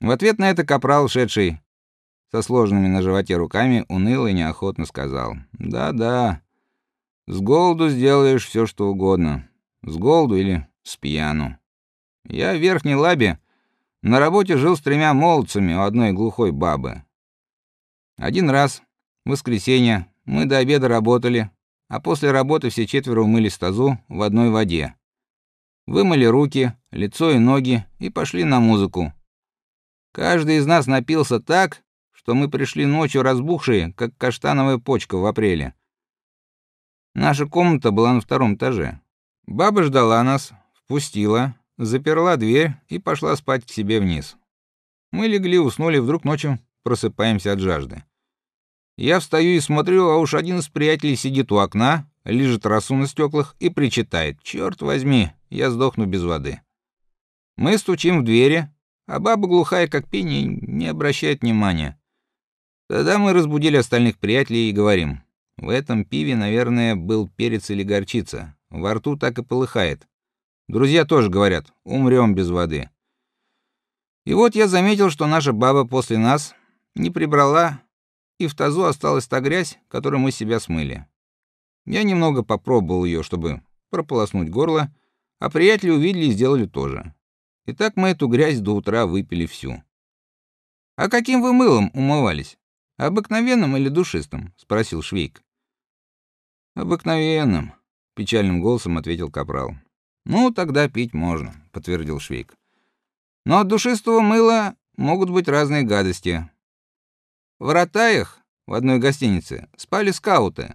В ответ на это капрал, шедший со сложенными на животе руками, уныло и неохотно сказал: "Да-да. С голоду сделаешь все, что угодно. С голоду или с пьяну. Я в верхней лабе на работе жил с тремя молодцами у одной глухой бабы. Один раз, в воскресенье, мы до обеда работали, а после работы все четверо умылись в тазу в одной воде. Вымыли руки, лицо и ноги и пошли на музыку. Каждый из нас напился так, что мы пришли ночью разбухшие, как каштановая почка в апреле. Наша комната была на втором этаже. Баба ждала нас, впустила, заперла дверь и пошла спать к себе вниз. Мы легли, уснули, вдруг ночью просыпаемся от жажды. Я встаю и смотрю, а уж один из приятелей сидит у окна, лижет росу на стеклах и причитает: «Черт возьми, я сдохну без воды". Мы стучим в двери, а баба глухая как пень не обращает внимания. Тогда мы разбудили остальных приятелей и говорим: "В этом пиве, наверное, был перец или горчица. Во рту так и полыхает". Друзья тоже говорят: "Умрем без воды". И вот я заметил, что наша баба после нас не прибрала и в тазу осталась та грязь, которую мы себя смыли. Я немного попробовал ее, чтобы прополоснуть горло, а приятели увидели и сделали то же. И так мы эту грязь до утра выпили всю. А каким вы мылом умывались? Обыкновенным или душистым? спросил Швейк. Обыкновенным, печальным голосом ответил капрал. Ну, тогда пить можно, подтвердил Швейк. Но от душистого мыла могут быть разные гадости. В Ратаях, в одной гостинице, спали скауты.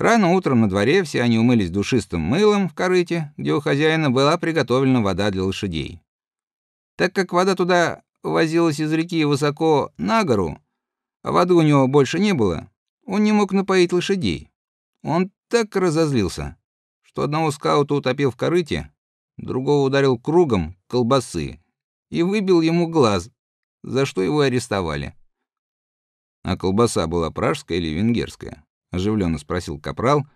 Рано утром на дворе все они умылись душистым мылом в корыте, где у хозяина была приготовлена вода для лошадей. Так как вода туда возилась из реки высоко на гору, а воды у него больше не было, он не мог напоить лошадей. Он так разозлился, что одного скаута утопил в корыте, другого ударил кругом колбасы и выбил ему глаз, за что его арестовали. А колбаса была пражская или венгерская? Оживленно спросил капрал,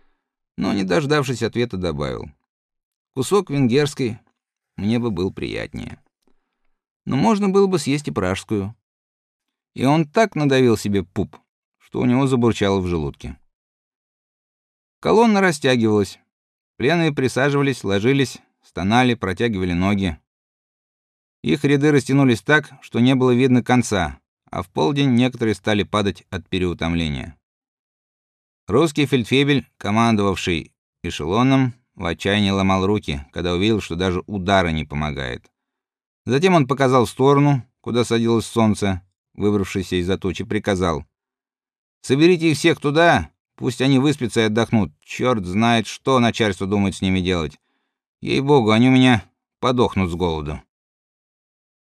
но не дождавшись ответа добавил: Кусок венгерской мне бы был приятнее. Но можно было бы съесть и пражскую. И он так надавил себе пуп, что у него забурчало в желудке. Колонна растягивалась. Пленные присаживались, ложились, стонали, протягивали ноги. Их ряды растянулись так, что не было видно конца, а в полдень некоторые стали падать от переутомления. Русский фельдфебель, командовавший эшелоном, в отчаянии ломал руки, когда увидел, что даже удара не помогает. Затем он показал в сторону, куда садилось солнце, выбравшееся из-за тучи, приказал: "Соберите их всех туда, пусть они выспятся и отдохнут. Черт знает, что начальство думает с ними делать. Ей-богу, они у меня подохнут с голоду".